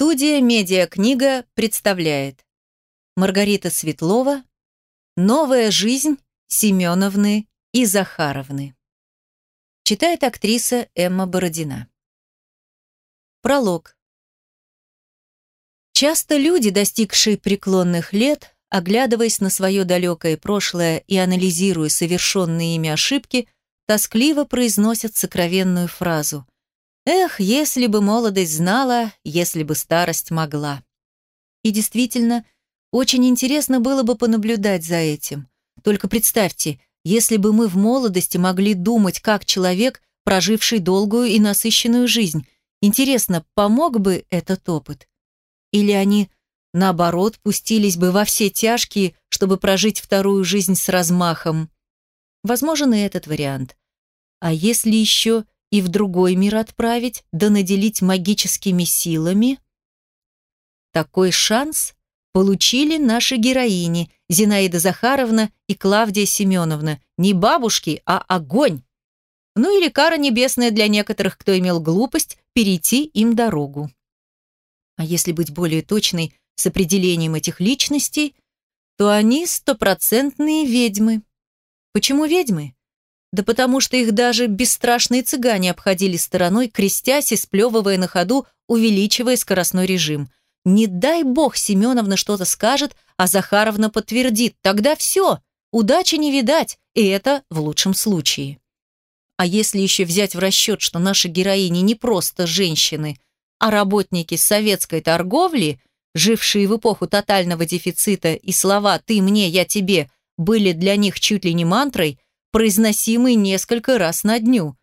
Студия «Медиакнига» представляет Маргарита Светлова «Новая жизнь Семеновны и Захаровны». Читает актриса Эмма Бородина. Пролог. Часто люди, достигшие преклонных лет, оглядываясь на свое далекое прошлое и анализируя совершенные ими ошибки, тоскливо произносят сокровенную фразу – Эх, если бы молодость знала, если бы старость могла. И действительно, очень интересно было бы понаблюдать за этим. Только представьте, если бы мы в молодости могли думать, как человек, проживший долгую и насыщенную жизнь. Интересно, помог бы этот опыт? Или они, наоборот, пустились бы во все тяжкие, чтобы прожить вторую жизнь с размахом? Возможен и этот вариант. А если еще и в другой мир отправить, да наделить магическими силами? Такой шанс получили наши героини Зинаида Захаровна и Клавдия Семеновна. Не бабушки, а огонь. Ну или кара небесная для некоторых, кто имел глупость перейти им дорогу. А если быть более точной с определением этих личностей, то они стопроцентные ведьмы. Почему ведьмы? Да потому что их даже бесстрашные цыгане обходили стороной, крестясь и сплевывая на ходу, увеличивая скоростной режим. Не дай бог Семеновна что-то скажет, а Захаровна подтвердит. Тогда все, удачи не видать, и это в лучшем случае. А если еще взять в расчет, что наши героини не просто женщины, а работники советской торговли, жившие в эпоху тотального дефицита, и слова «ты мне, я тебе» были для них чуть ли не мантрой – произносимый несколько раз на дню.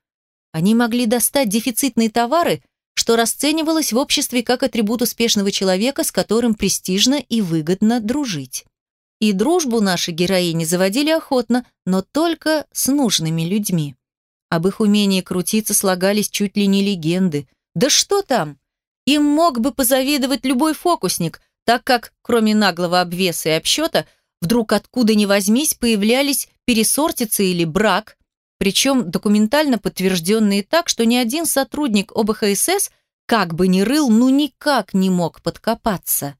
Они могли достать дефицитные товары, что расценивалось в обществе как атрибут успешного человека, с которым престижно и выгодно дружить. И дружбу наши героини заводили охотно, но только с нужными людьми. Об их умении крутиться слагались чуть ли не легенды. Да что там? Им мог бы позавидовать любой фокусник, так как, кроме наглого обвеса и обсчета, вдруг откуда ни возьмись появлялись пересортица или брак, причем документально подтвержденные так, что ни один сотрудник ОБХСС как бы ни рыл, ну никак не мог подкопаться.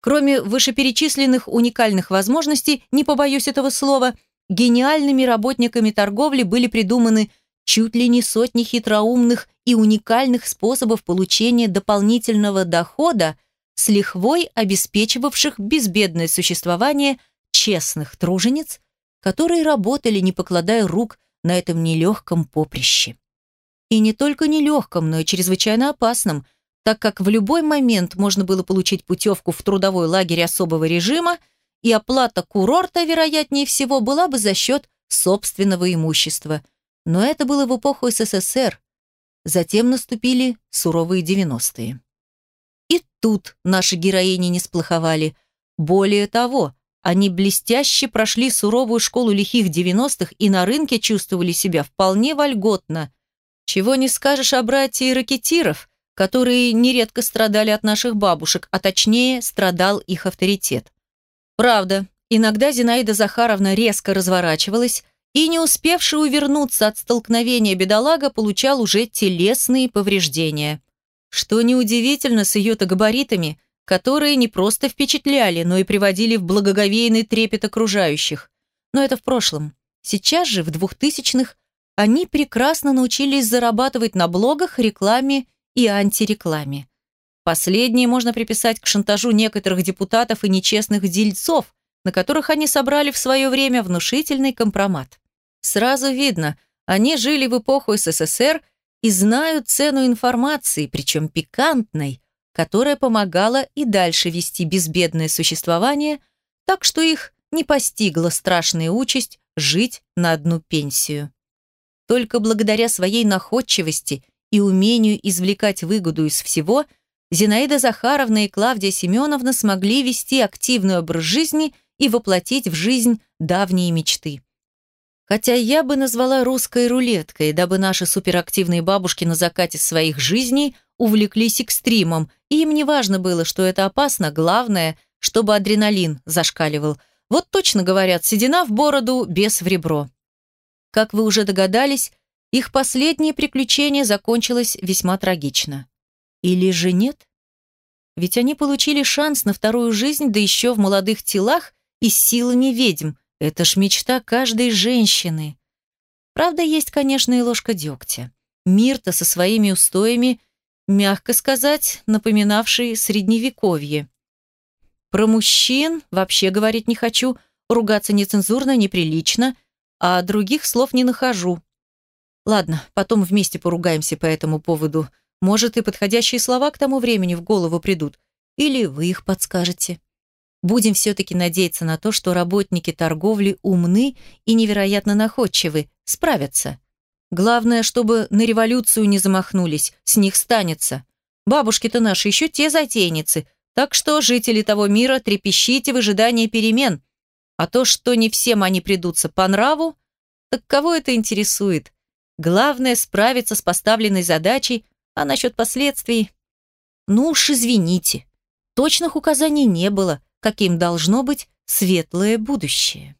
Кроме вышеперечисленных уникальных возможностей, не побоюсь этого слова, гениальными работниками торговли были придуманы чуть ли не сотни хитроумных и уникальных способов получения дополнительного дохода с лихвой обеспечивавших безбедное существование честных тружениц которые работали, не покладая рук на этом нелегком поприще. И не только нелегком, но и чрезвычайно опасном, так как в любой момент можно было получить путевку в трудовой лагерь особого режима, и оплата курорта, вероятнее всего, была бы за счет собственного имущества. Но это было в эпоху СССР. Затем наступили суровые 90-е. И тут наши героини не сплоховали. Более того, они блестяще прошли суровую школу лихих 90-х и на рынке чувствовали себя вполне вольготно. Чего не скажешь о братьях ракетиров, которые нередко страдали от наших бабушек, а точнее страдал их авторитет. Правда, иногда Зинаида Захаровна резко разворачивалась, и не успевший увернуться от столкновения бедолага получал уже телесные повреждения. Что неудивительно с ее-то габаритами – которые не просто впечатляли, но и приводили в благоговейный трепет окружающих. Но это в прошлом. Сейчас же, в двухтысячных, они прекрасно научились зарабатывать на блогах, рекламе и антирекламе. Последнее можно приписать к шантажу некоторых депутатов и нечестных дельцов, на которых они собрали в свое время внушительный компромат. Сразу видно, они жили в эпоху СССР и знают цену информации, причем пикантной, которая помогала и дальше вести безбедное существование, так что их не постигла страшная участь жить на одну пенсию. Только благодаря своей находчивости и умению извлекать выгоду из всего, Зинаида Захаровна и Клавдия Семеновна смогли вести активный образ жизни и воплотить в жизнь давние мечты. Хотя я бы назвала русской рулеткой, дабы наши суперактивные бабушки на закате своих жизней увлеклись экстримом, и им не важно было, что это опасно, главное, чтобы адреналин зашкаливал. Вот точно говорят, седина в бороду, без в ребро. Как вы уже догадались, их последнее приключение закончилось весьма трагично. Или же нет? Ведь они получили шанс на вторую жизнь, да еще в молодых телах и с силами ведьм. Это ж мечта каждой женщины. Правда, есть, конечно, и ложка дегтя. Мир-то со своими устоями, мягко сказать, напоминавший средневековье. Про мужчин вообще говорить не хочу, ругаться нецензурно, неприлично, а других слов не нахожу. Ладно, потом вместе поругаемся по этому поводу. Может, и подходящие слова к тому времени в голову придут. Или вы их подскажете. Будем все-таки надеяться на то, что работники торговли умны и невероятно находчивы, справятся. Главное, чтобы на революцию не замахнулись, с них станется. Бабушки-то наши еще те затейницы, так что, жители того мира, трепещите в ожидании перемен. А то, что не всем они придутся по нраву, так кого это интересует? Главное справиться с поставленной задачей, а насчет последствий... Ну уж извините. Точных указаний не было, каким должно быть светлое будущее.